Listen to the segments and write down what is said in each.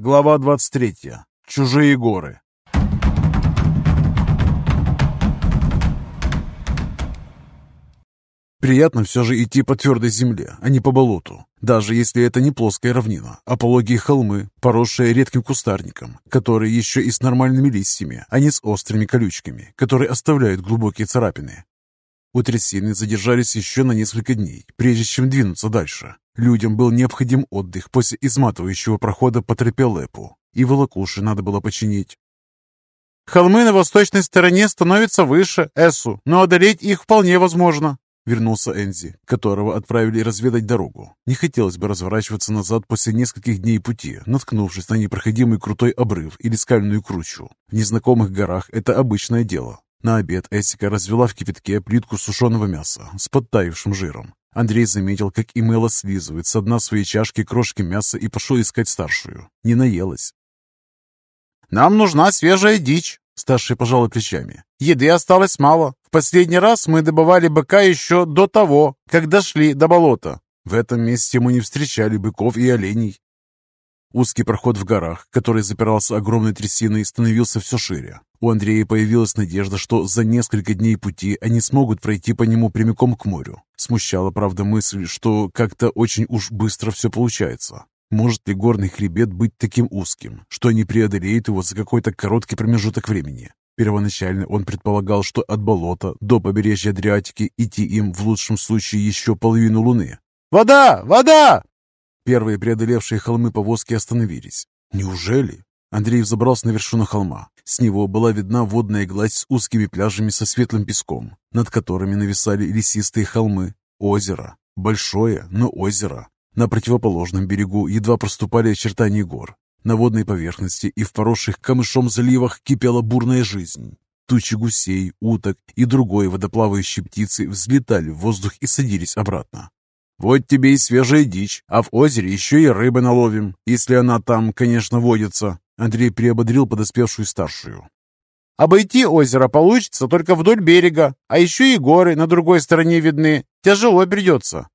Глава 23. Чужие горы. Приятно все же идти по твердой земле, а не по болоту. Даже если это не плоская равнина, а пологие холмы, поросшие редким кустарником, которые еще и с нормальными листьями, а не с острыми колючками, которые оставляют глубокие царапины. У трясины задержались еще на несколько дней, прежде чем двинуться дальше. Людям был необходим отдых после изматывающего прохода по тропе Лепу, и волокуши надо было починить. «Холмы на восточной стороне становятся выше, Эсу, но одолеть их вполне возможно», вернулся Энзи, которого отправили разведать дорогу. Не хотелось бы разворачиваться назад после нескольких дней пути, наткнувшись на непроходимый крутой обрыв или скальную кручу. В незнакомых горах это обычное дело. На обед Эсика развела в кипятке плитку сушеного мяса с подтаившим жиром. Андрей заметил, как и Мэла слизывает с дна своей чашки крошки мяса и пошел искать старшую. Не наелась. «Нам нужна свежая дичь», — старшая пожала плечами. «Еды осталось мало. В последний раз мы добывали быка еще до того, как дошли до болота. В этом месте мы не встречали быков и оленей. Узкий проход в горах, который запирался огромной трясиной, становился все шире. У Андрея появилась надежда, что за несколько дней пути они смогут пройти по нему прямиком к морю. Смущала, правда, мысль, что как-то очень уж быстро все получается. Может ли горный хребет быть таким узким, что они преодолеют его за какой-то короткий промежуток времени? Первоначально он предполагал, что от болота до побережья Адриатики идти им в лучшем случае еще половину луны. «Вода! Вода!» Первые преодолевшие холмы повозки остановились. Неужели? Андрей взобрался на вершину холма. С него была видна водная гладь с узкими пляжами со светлым песком, над которыми нависали лесистые холмы. Озеро. Большое, но озеро. На противоположном берегу едва проступали очертания гор. На водной поверхности и в поросших камышом заливах кипела бурная жизнь. Тучи гусей, уток и другой водоплавающей птицы взлетали в воздух и садились обратно. Вот тебе и свежая дичь, а в озере еще и рыбы наловим, если она там, конечно, водится». Андрей приободрил подоспевшую старшую. «Обойти озеро получится только вдоль берега, а еще и горы на другой стороне видны. Тяжело придется».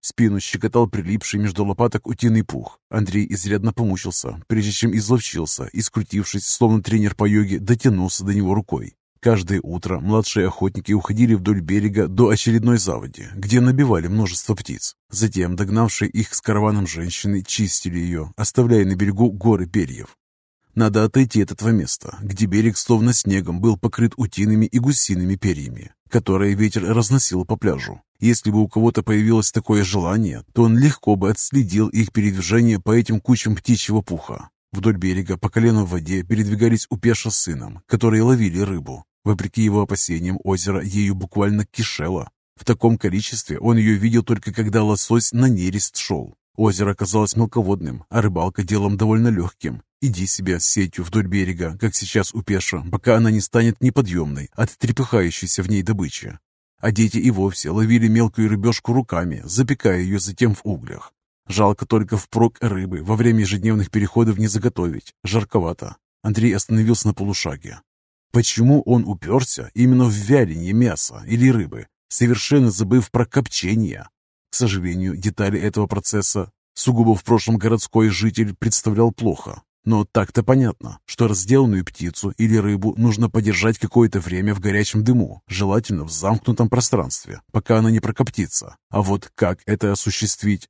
Спину щекотал прилипший между лопаток утиный пух. Андрей изрядно помучился, прежде чем изловчился и, скрутившись, словно тренер по йоге, дотянулся до него рукой. Каждое утро младшие охотники уходили вдоль берега до очередной заводи, где набивали множество птиц. Затем догнавшие их с караваном женщины чистили ее, оставляя на берегу горы перьев. Надо отойти от этого места, где берег словно снегом был покрыт утиными и гусиными перьями, которые ветер разносил по пляжу. Если бы у кого-то появилось такое желание, то он легко бы отследил их передвижение по этим кучам птичьего пуха. Вдоль берега по колено в воде передвигались Упеша с сыном, которые ловили рыбу. Вопреки его опасениям, озеро ею буквально кишело. В таком количестве он ее видел только когда лосось на нерест шел. Озеро казалось мелководным, а рыбалка делом довольно легким. Иди себе с сетью вдоль берега, как сейчас у Пеша, пока она не станет неподъемной от трепыхающейся в ней добычи. А дети и вовсе ловили мелкую рыбешку руками, запекая ее затем в углях. Жалко только впрок рыбы во время ежедневных переходов не заготовить. Жарковато. Андрей остановился на полушаге. Почему он уперся именно в вяленье мяса или рыбы, совершенно забыв про копчение? К сожалению, детали этого процесса сугубо в прошлом городской житель представлял плохо. Но так-то понятно, что разделанную птицу или рыбу нужно подержать какое-то время в горячем дыму, желательно в замкнутом пространстве, пока она не прокоптится. А вот как это осуществить?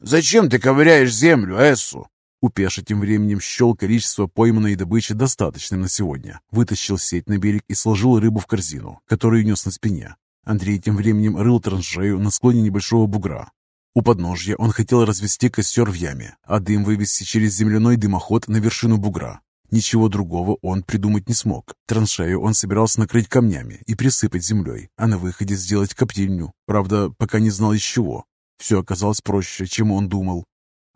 «Зачем ты ковыряешь землю, Эссу?» Упеша тем временем счел количество пойманной добычи достаточным на сегодня. Вытащил сеть на берег и сложил рыбу в корзину, которую нес на спине. Андрей тем временем рыл траншею на склоне небольшого бугра. У подножья он хотел развести костер в яме, а дым вывести через земляной дымоход на вершину бугра. Ничего другого он придумать не смог. Траншею он собирался накрыть камнями и присыпать землей, а на выходе сделать коптильню. Правда, пока не знал из чего. Все оказалось проще, чем он думал.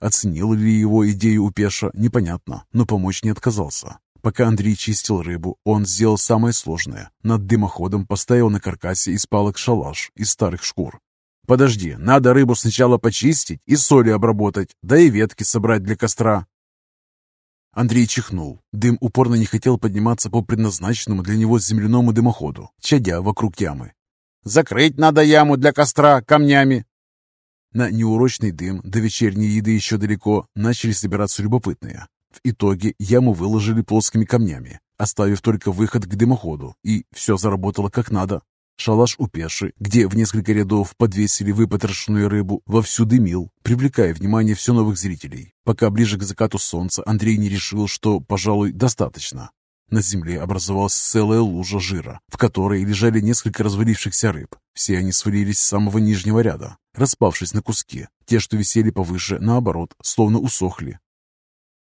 Оценил ли его идею Упеша, непонятно, но помочь не отказался. Пока Андрей чистил рыбу, он сделал самое сложное. Над дымоходом поставил на каркасе из палок шалаш из старых шкур. «Подожди, надо рыбу сначала почистить и солью обработать, да и ветки собрать для костра». Андрей чихнул. Дым упорно не хотел подниматься по предназначенному для него земляному дымоходу, чадя вокруг ямы. «Закрыть надо яму для костра камнями», На неурочный дым до вечерней еды еще далеко начали собираться любопытные. В итоге яму выложили плоскими камнями, оставив только выход к дымоходу, и все заработало как надо. Шалаш у пеши, где в несколько рядов подвесили выпотрошенную рыбу, вовсю дымил, привлекая внимание все новых зрителей, пока ближе к закату солнца Андрей не решил, что, пожалуй, достаточно. На земле образовалась целая лужа жира, в которой лежали несколько развалившихся рыб. Все они свалились с самого нижнего ряда, распавшись на куски. Те, что висели повыше, наоборот, словно усохли.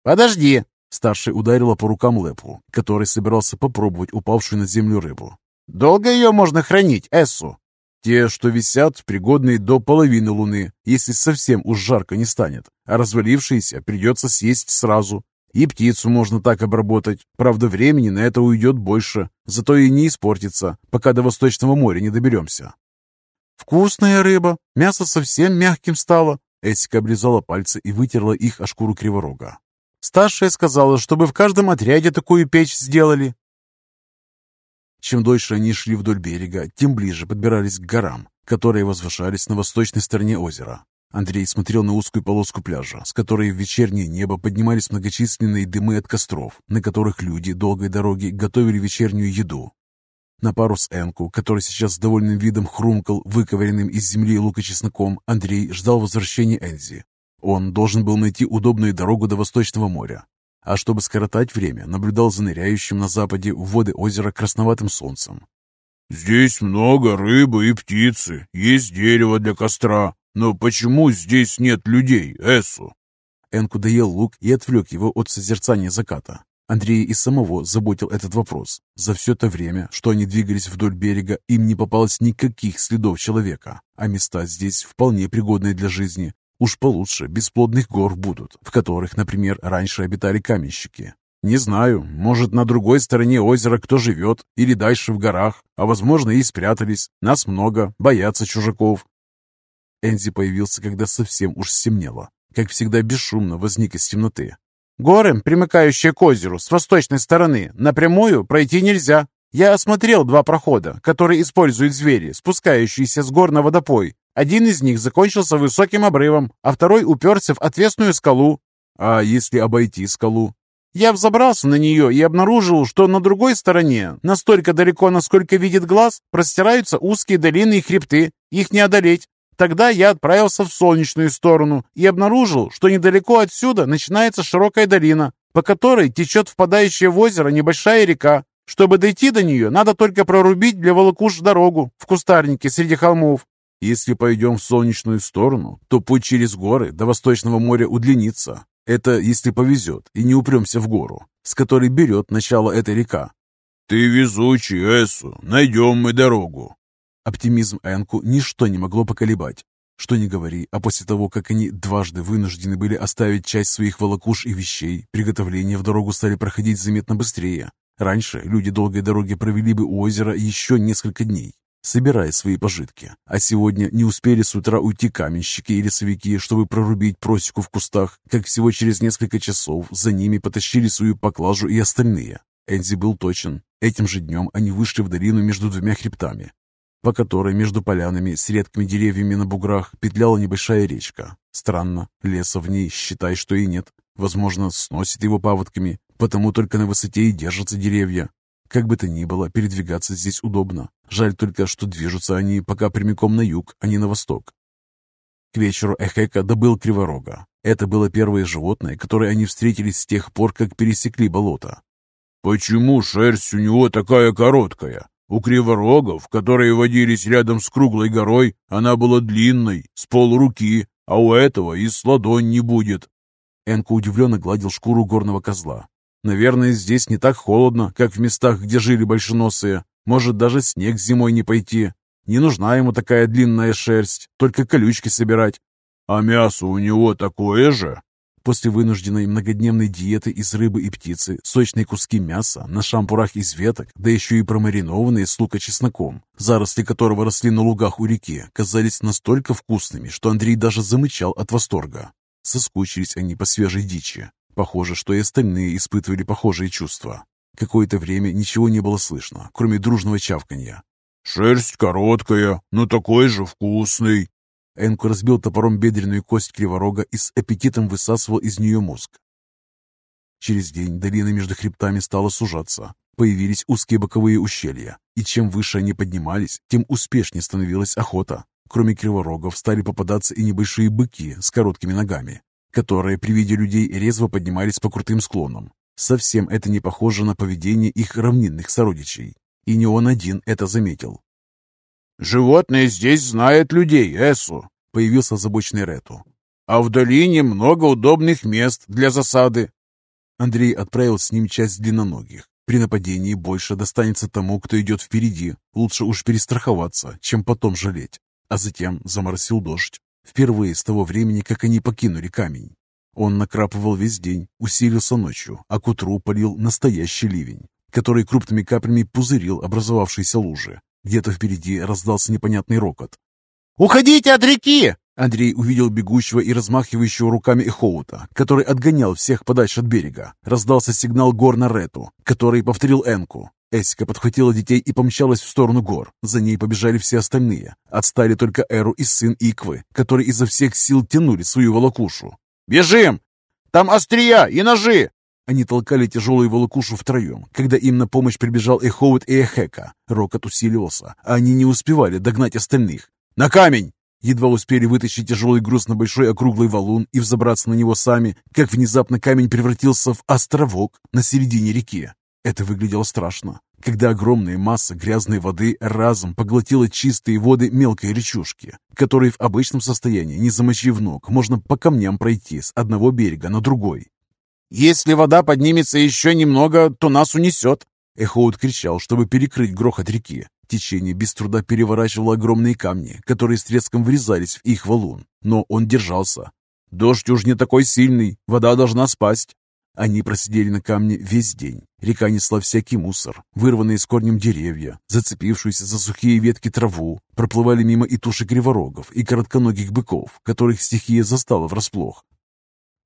«Подожди!» Старший ударила по рукам Лепу, который собирался попробовать упавшую на землю рыбу. «Долго ее можно хранить, Эссу?» «Те, что висят, пригодные до половины луны, если совсем уж жарко не станет, а развалившиеся придется съесть сразу. И птицу можно так обработать. Правда, времени на это уйдет больше, зато и не испортится, пока до Восточного моря не доберемся. «Вкусная рыба. Мясо совсем мягким стало». Эсика обрезала пальцы и вытерла их о шкуру криворога. «Старшая сказала, чтобы в каждом отряде такую печь сделали». Чем дольше они шли вдоль берега, тем ближе подбирались к горам, которые возвышались на восточной стороне озера. Андрей смотрел на узкую полоску пляжа, с которой в вечернее небо поднимались многочисленные дымы от костров, на которых люди долгой дороги готовили вечернюю еду. На пару с Энку, который сейчас с довольным видом хрумкал выковыренным из земли лукочесноком, Андрей ждал возвращения Энзи. Он должен был найти удобную дорогу до Восточного моря, а чтобы скоротать время, наблюдал за ныряющим на западе в воды озера красноватым солнцем. «Здесь много рыбы и птицы, есть дерево для костра, «Но почему здесь нет людей, Эсу?» Энку доел лук и отвлек его от созерцания заката. Андрея и самого заботил этот вопрос. За все то время, что они двигались вдоль берега, им не попалось никаких следов человека, а места здесь вполне пригодные для жизни. Уж получше бесплодных гор будут, в которых, например, раньше обитали каменщики. Не знаю, может, на другой стороне озера кто живет, или дальше в горах, а возможно и спрятались. Нас много, боятся чужаков, Энзи появился, когда совсем уж стемнело. Как всегда, бесшумно возник из темноты. «Горы, примыкающие к озеру, с восточной стороны, напрямую пройти нельзя. Я осмотрел два прохода, которые используют звери, спускающиеся с гор на водопой. Один из них закончился высоким обрывом, а второй уперся в отвесную скалу. А если обойти скалу? Я взобрался на нее и обнаружил, что на другой стороне, настолько далеко, насколько видит глаз, простираются узкие долины и хребты. Их не одолеть. Тогда я отправился в солнечную сторону и обнаружил, что недалеко отсюда начинается широкая долина, по которой течет впадающая в озеро небольшая река. Чтобы дойти до нее, надо только прорубить для волокуш дорогу в кустарнике среди холмов. Если пойдем в солнечную сторону, то путь через горы до Восточного моря удлинится. Это если повезет и не упремся в гору, с которой берет начало эта река. «Ты везучий, Эсу, найдем мы дорогу», Оптимизм Энку ничто не могло поколебать. Что ни говори, а после того, как они дважды вынуждены были оставить часть своих волокуш и вещей, приготовления в дорогу стали проходить заметно быстрее. Раньше люди долгой дороги провели бы у озера еще несколько дней, собирая свои пожитки. А сегодня не успели с утра уйти каменщики и лесовики, чтобы прорубить просеку в кустах, как всего через несколько часов за ними потащили свою поклажу и остальные. Энзи был точен. Этим же днем они вышли в долину между двумя хребтами, по которой между полянами с редкими деревьями на буграх петляла небольшая речка. Странно, леса в ней, считай, что и нет. Возможно, сносит его паводками, потому только на высоте и держатся деревья. Как бы то ни было, передвигаться здесь удобно. Жаль только, что движутся они пока прямиком на юг, а не на восток. К вечеру Эхека добыл криворога. Это было первое животное, которое они встретились с тех пор, как пересекли болото. «Почему шерсть у него такая короткая?» У криворогов, которые водились рядом с круглой горой, она была длинной, с полруки, а у этого и с ладонь не будет. Энко удивленно гладил шкуру горного козла. Наверное, здесь не так холодно, как в местах, где жили большеносые. Может, даже снег зимой не пойти. Не нужна ему такая длинная шерсть, только колючки собирать. А мясо у него такое же? После вынужденной многодневной диеты из рыбы и птицы, сочные куски мяса на шампурах из веток, да еще и промаринованные с лука-чесноком, заросли которого росли на лугах у реки, казались настолько вкусными, что Андрей даже замычал от восторга. Соскучились они по свежей дичи. Похоже, что и остальные испытывали похожие чувства. Какое-то время ничего не было слышно, кроме дружного чавканья. «Шерсть короткая, но такой же вкусный», Энку разбил топором бедренную кость криворога и с аппетитом высасывал из нее мозг. Через день долина между хребтами стала сужаться. Появились узкие боковые ущелья, и чем выше они поднимались, тем успешнее становилась охота. Кроме криворогов стали попадаться и небольшие быки с короткими ногами, которые при виде людей резво поднимались по крутым склонам. Совсем это не похоже на поведение их равнинных сородичей. И не он один это заметил. «Животные здесь знают людей, Эсу», — появился озабоченный Рету. «А в долине много удобных мест для засады». Андрей отправил с ним часть длинноногих. При нападении больше достанется тому, кто идет впереди. Лучше уж перестраховаться, чем потом жалеть. А затем заморосил дождь. Впервые с того времени, как они покинули камень. Он накрапывал весь день, усилился ночью, а к утру полил настоящий ливень, который крупными каплями пузырил образовавшиеся лужи. Где-то впереди раздался непонятный рокот. «Уходите от реки!» Андрей увидел бегущего и размахивающего руками Эхоута, который отгонял всех подальше от берега. Раздался сигнал гор на Рету, который повторил Энку. Эсика подхватила детей и помчалась в сторону гор. За ней побежали все остальные. Отстали только Эру и сын Иквы, которые изо всех сил тянули свою волокушу. «Бежим! Там острия и ножи!» Они толкали тяжелую волокушу втроем, когда им на помощь прибежал Эхоут и Эхека. Рокот усиливался, а они не успевали догнать остальных. «На камень!» Едва успели вытащить тяжелый груз на большой округлый валун и взобраться на него сами, как внезапно камень превратился в островок на середине реки. Это выглядело страшно, когда огромная масса грязной воды разом поглотила чистые воды мелкой речушки, которые в обычном состоянии, не замочив ног, можно по камням пройти с одного берега на другой. «Если вода поднимется еще немного, то нас унесет!» Эхоут кричал, чтобы перекрыть грохот реки. Течение без труда переворачивало огромные камни, которые с треском врезались в их валун. Но он держался. «Дождь уж не такой сильный, вода должна спасть!» Они просидели на камне весь день. Река несла всякий мусор, вырванные с корнем деревья, зацепившуюся за сухие ветки траву. Проплывали мимо и туши криворогов, и коротконогих быков, которых стихия застала врасплох.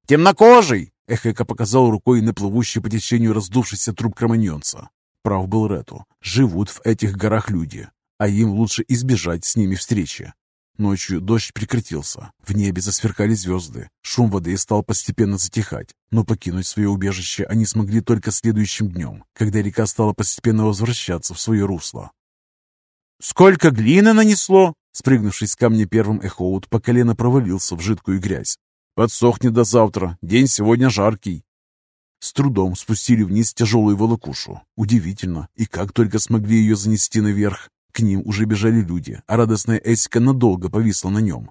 «Темнокожий!» — Эхека показал рукой на плывущий по течению раздувшийся труп кроманьонца. Прав был Рету. Живут в этих горах люди, а им лучше избежать с ними встречи. Ночью дождь прекратился, в небе засверкали звезды, шум воды стал постепенно затихать, но покинуть свое убежище они смогли только следующим днем, когда река стала постепенно возвращаться в свое русло. «Сколько глины нанесло!» Спрыгнувший с камня первым Эхоут по колено провалился в жидкую грязь. «Подсохнет до завтра, день сегодня жаркий». С трудом спустили вниз тяжелую волокушу. Удивительно, и как только смогли ее занести наверх. К ним уже бежали люди, а радостная Эсика надолго повисла на нем.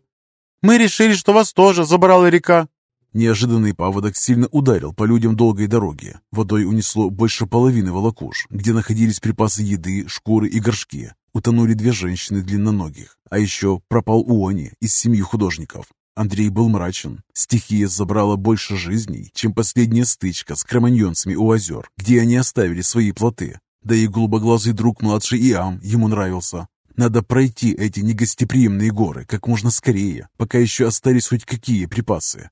«Мы решили, что вас тоже забрала река!» Неожиданный паводок сильно ударил по людям долгой дороги. Водой унесло больше половины волокуш, где находились припасы еды, шкуры и горшки. Утонули две женщины длинноногих, а еще пропал Уони из семьи художников. Андрей был мрачен. Стихия забрала больше жизней, чем последняя стычка с кроманьонцами у озер, где они оставили свои плоты. Да и голубоглазый друг младший Иам ему нравился. Надо пройти эти негостеприимные горы как можно скорее, пока еще остались хоть какие припасы.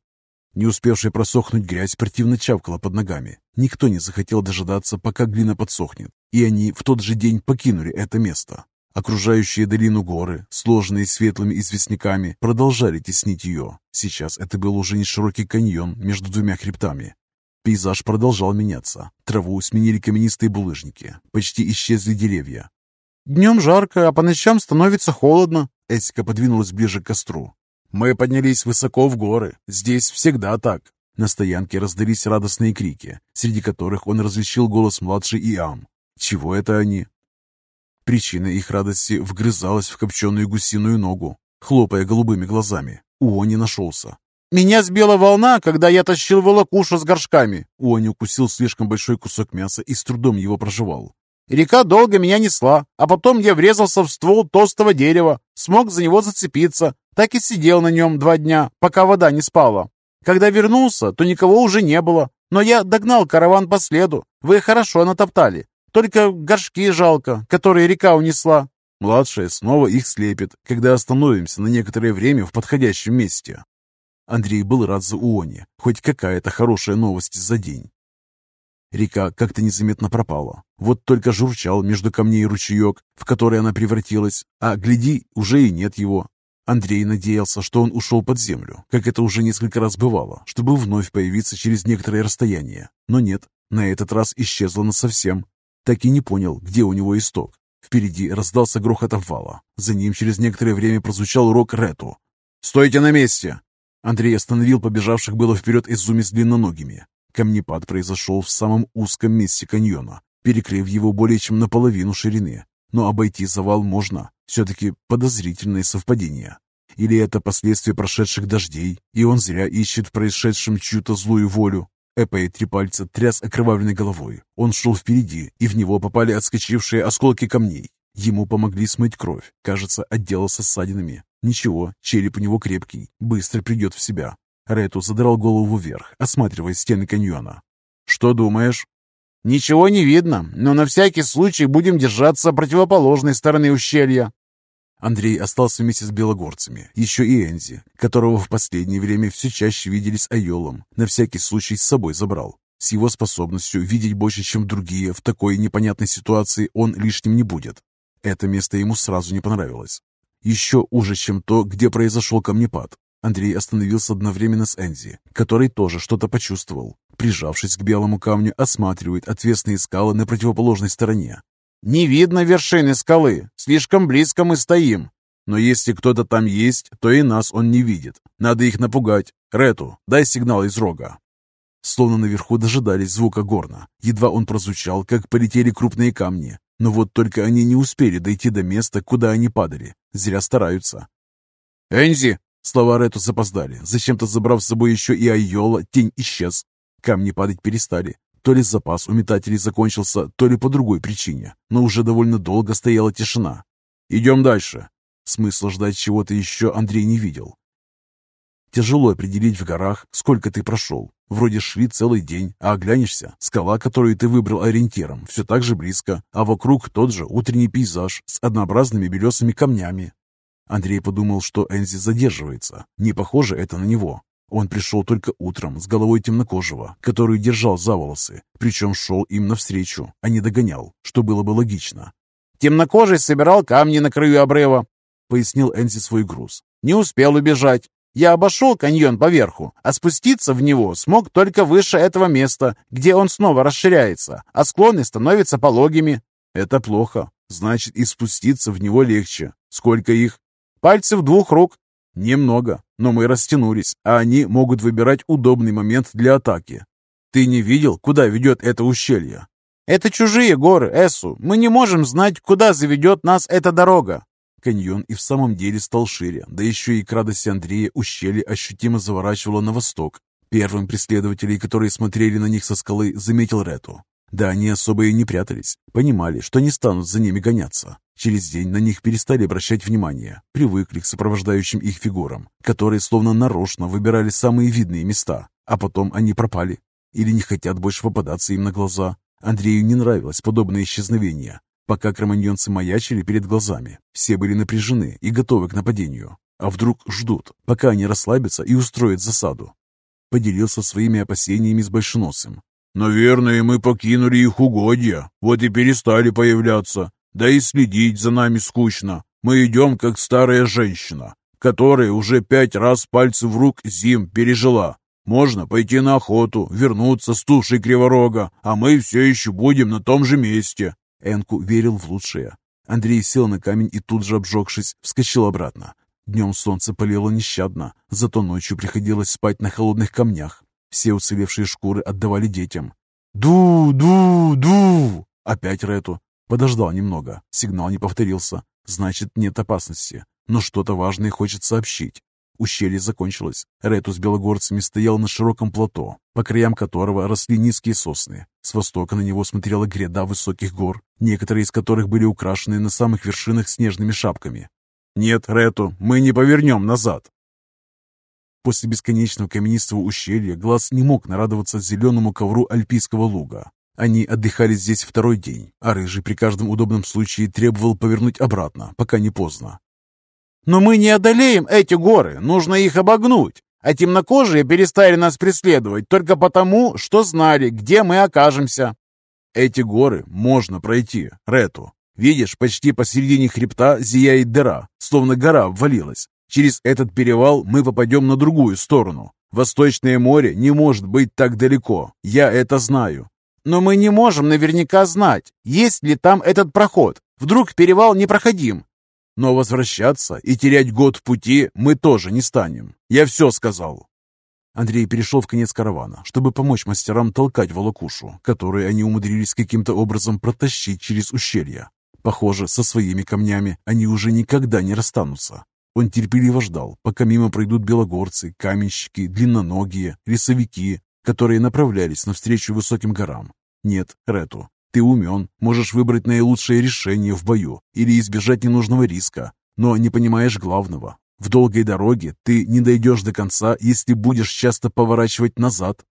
Не успевшая просохнуть грязь противно чавкала под ногами. Никто не захотел дожидаться, пока глина подсохнет, и они в тот же день покинули это место. Окружающие долину горы, сложенные светлыми известняками, продолжали теснить ее. Сейчас это был уже не широкий каньон между двумя хребтами, Пейзаж продолжал меняться. Траву сменили каменистые булыжники. Почти исчезли деревья. «Днем жарко, а по ночам становится холодно». Эсика подвинулась ближе к костру. «Мы поднялись высоко в горы. Здесь всегда так». На стоянке раздались радостные крики, среди которых он различил голос младшей Иам. Чего это они? Причина их радости вгрызалась в копченую гусиную ногу, хлопая голубыми глазами. Уони нашелся. «Меня сбила волна, когда я тащил волокушу с горшками». Уони укусил слишком большой кусок мяса и с трудом его прожевал. «Река долго меня несла, а потом я врезался в ствол толстого дерева, смог за него зацепиться, так и сидел на нем два дня, пока вода не спала. Когда вернулся, то никого уже не было, но я догнал караван по следу. Вы хорошо натоптали, только горшки жалко, которые река унесла». Младшая снова их слепит, когда остановимся на некоторое время в подходящем месте. Андрей был рад за Уони. Хоть какая-то хорошая новость за день. Река как-то незаметно пропала. Вот только журчал между камней ручеек, в который она превратилась, а, гляди, уже и нет его. Андрей надеялся, что он ушел под землю, как это уже несколько раз бывало, чтобы вновь появиться через некоторое расстояние. Но нет, на этот раз исчезло насовсем. Так и не понял, где у него исток. Впереди раздался грохот обвала. За ним через некоторое время прозвучал рок Рету. «Стойте на месте!» Андрей остановил побежавших было вперед Изуми с длинноногими. Камнепад произошел в самом узком месте каньона, перекрыв его более чем наполовину ширины. Но обойти завал можно. Все-таки подозрительное совпадение. Или это последствия прошедших дождей, и он зря ищет в происшедшем чью-то злую волю. Эпей три пальца тряс окровавленной головой. Он шел впереди, и в него попали отскочившие осколки камней. Ему помогли смыть кровь. Кажется, отделался ссадинами. Ничего, череп у него крепкий, быстро придет в себя. Рету задрал голову вверх, осматривая стены каньона. «Что думаешь?» «Ничего не видно, но на всякий случай будем держаться противоположной стороны ущелья». Андрей остался вместе с белогорцами, еще и Энзи, которого в последнее время все чаще видели с Айолом, на всякий случай с собой забрал. С его способностью видеть больше, чем другие, в такой непонятной ситуации он лишним не будет. Это место ему сразу не понравилось. Еще уже, чем то, где произошел камнепад. Андрей остановился одновременно с Энзи, который тоже что-то почувствовал. Прижавшись к белому камню, осматривает отвесные скалы на противоположной стороне. «Не видно вершины скалы. Слишком близко мы стоим. Но если кто-то там есть, то и нас он не видит. Надо их напугать. Рету, дай сигнал из рога». Словно наверху дожидались звука горна. Едва он прозвучал, как полетели крупные камни. Но вот только они не успели дойти до места, куда они падали. Зря стараются. «Энзи!» Слова Рету запоздали. Зачем-то забрав с собой еще и Айола, тень исчез. Камни падать перестали. То ли запас у метателей закончился, то ли по другой причине. Но уже довольно долго стояла тишина. «Идем дальше». Смысла ждать чего-то еще Андрей не видел. Тяжело определить в горах, сколько ты прошел. Вроде шли целый день, а оглянешься, скала, которую ты выбрал ориентиром, все так же близко, а вокруг тот же утренний пейзаж с однообразными белесыми камнями. Андрей подумал, что Энзи задерживается. Не похоже это на него. Он пришел только утром с головой темнокожего, которую держал за волосы, причем шел им навстречу, а не догонял, что было бы логично. «Темнокожий собирал камни на краю обрыва», — пояснил Энзи свой груз. «Не успел убежать. Я обошел каньон поверху, а спуститься в него смог только выше этого места, где он снова расширяется, а склоны становятся пологими». «Это плохо. Значит, и спуститься в него легче. Сколько их?» «Пальцев двух рук». «Немного, но мы растянулись, а они могут выбирать удобный момент для атаки. Ты не видел, куда ведет это ущелье?» «Это чужие горы, Эсу. Мы не можем знать, куда заведет нас эта дорога». Каньон и в самом деле стал шире, да еще и к радости Андрея ущелье ощутимо заворачивало на восток. Первым преследователей, которые смотрели на них со скалы, заметил Рету. Да, они особо и не прятались, понимали, что не станут за ними гоняться. Через день на них перестали обращать внимание, привыкли к сопровождающим их фигурам, которые словно нарочно выбирали самые видные места, а потом они пропали. Или не хотят больше попадаться им на глаза. Андрею не нравилось подобное исчезновение, Пока кроманьонцы маячили перед глазами, все были напряжены и готовы к нападению. А вдруг ждут, пока они расслабятся и устроят засаду. Поделился своими опасениями с Большеносым. «Наверное, мы покинули их угодья, вот и перестали появляться. Да и следить за нами скучно. Мы идем, как старая женщина, которая уже пять раз пальцы в рук зим пережила. Можно пойти на охоту, вернуться с тушей криворога, а мы все еще будем на том же месте. Энку верил в лучшее. Андрей сел на камень и тут же, обжегшись, вскочил обратно. Днем солнце палило нещадно, зато ночью приходилось спать на холодных камнях. Все уцелевшие шкуры отдавали детям. «Ду! Ду! Ду!» Опять Рету. Подождал немного. Сигнал не повторился. Значит, нет опасности. Но что-то важное хочет сообщить. Ущелье закончилось. Рету с белогорцами стоял на широком плато, по краям которого росли низкие сосны. С востока на него смотрела гряда высоких гор, некоторые из которых были украшены на самых вершинах снежными шапками. «Нет, Рету, мы не повернем назад!» После бесконечного каменистого ущелья глаз не мог нарадоваться зеленому ковру альпийского луга. Они отдыхали здесь второй день, а Рыжий при каждом удобном случае требовал повернуть обратно, пока не поздно. Но мы не одолеем эти горы, нужно их обогнуть. А темнокожие перестали нас преследовать только потому, что знали, где мы окажемся. Эти горы можно пройти, Рету. Видишь, почти посередине хребта зияет дыра, словно гора обвалилась. Через этот перевал мы попадем на другую сторону. Восточное море не может быть так далеко. Я это знаю. Но мы не можем наверняка знать, есть ли там этот проход. Вдруг перевал непроходим. Но возвращаться и терять год в пути мы тоже не станем. Я все сказал. Андрей перешел в конец каравана, чтобы помочь мастерам толкать волокушу, которую они умудрились каким-то образом протащить через ущелье. Похоже, со своими камнями они уже никогда не расстанутся. Он терпеливо ждал, пока мимо пройдут белогорцы, каменщики, длинноногие, лесовики, которые направлялись навстречу высоким горам. Нет, Рету, ты умен, можешь выбрать наилучшее решение в бою или избежать ненужного риска, но не понимаешь главного. В долгой дороге ты не дойдешь до конца, если будешь часто поворачивать назад.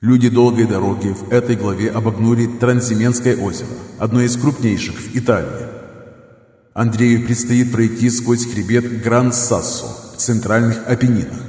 Люди долгой дороги в этой главе обогнули Трансименское озеро, одно из крупнейших в Италии. Андрею предстоит пройти сквозь хребет Гран-Сассо в центральных Апеннинах.